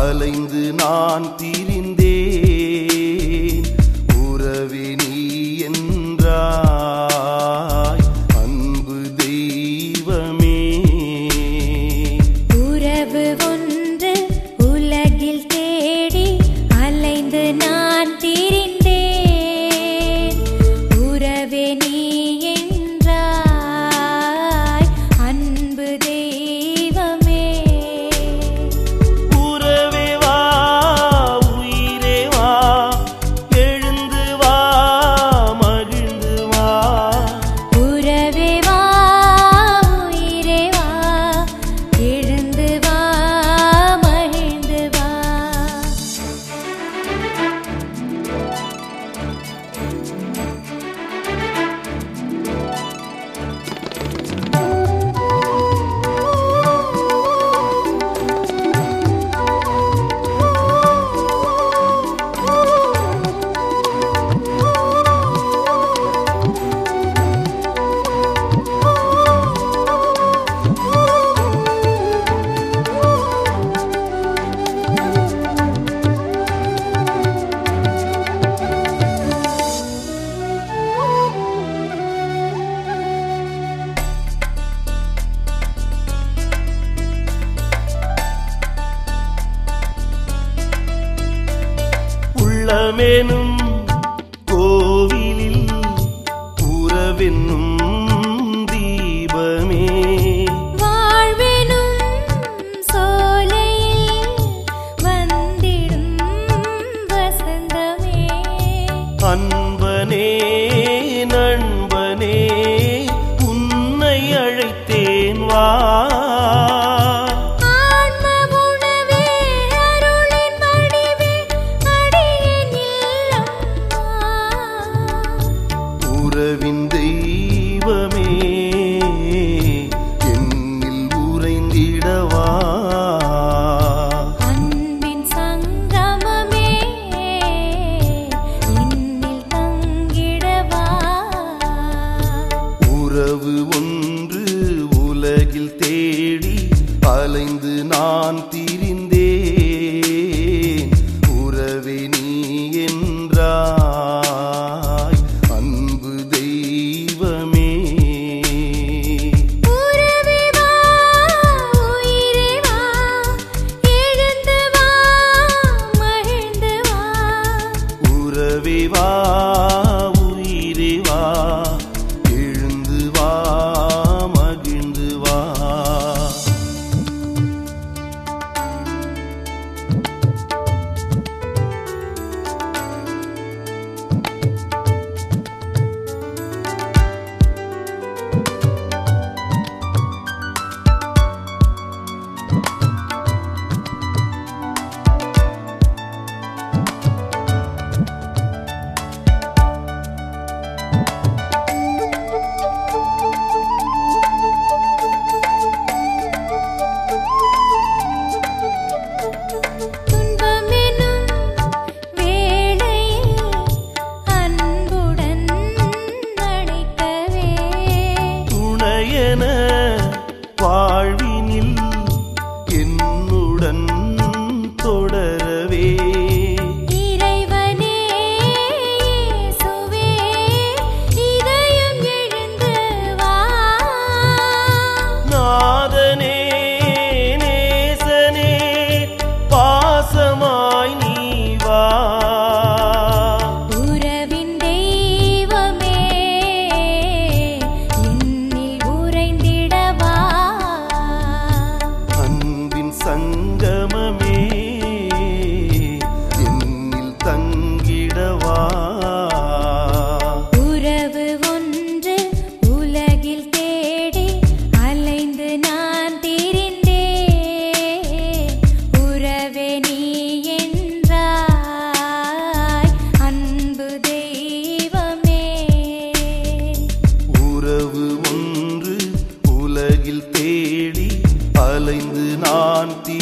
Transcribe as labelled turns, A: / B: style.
A: அலைந்து நான் திரிந்தேன் உள்ளமெனும் தேடி அலைந்து நான் தீ